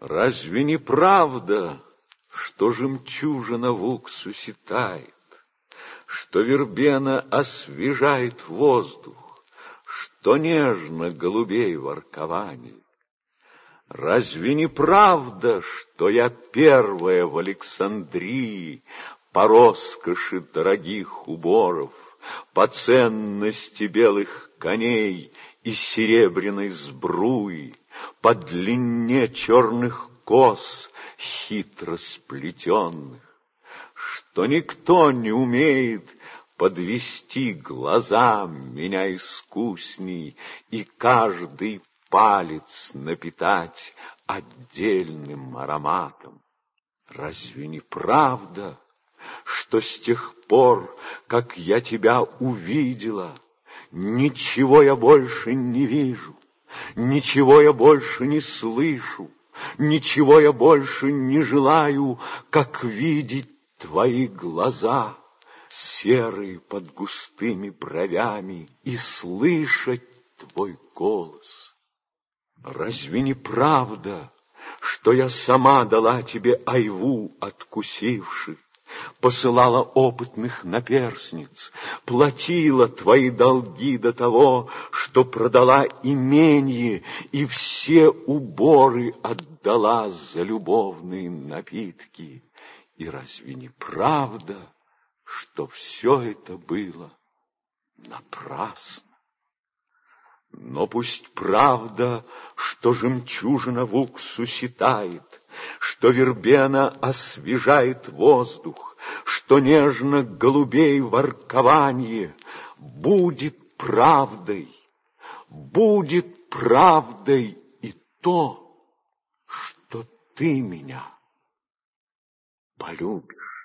Разве не правда, что жемчужина в уксусе тает, что вербена освежает воздух, что нежно голубей воркование? Разве не правда, что я первая в Александрии по роскоши дорогих уборов, по ценности белых коней и серебряной сбруи, по длине черных кос, хитро сплетенных, что никто не умеет подвести глаза меня искусней и каждый палец напитать отдельным ароматом. Разве не правда, что с тех пор, как я тебя увидела, ничего я больше не вижу, ничего я больше не слышу, ничего я больше не желаю, как видеть твои глаза, серые под густыми бровями, и слышать твой голос. Разве не правда, что я сама дала тебе айву откусивши, посылала опытных наперсниц, платила твои долги до того, что продала именье и все уборы отдала за любовные напитки. И разве не правда, что все это было напрасно? Но пусть правда, что жемчужина в уксусе тает, Что вербена освежает воздух, Что нежно голубей воркование Будет правдой, будет правдой и то, Что ты меня полюбишь.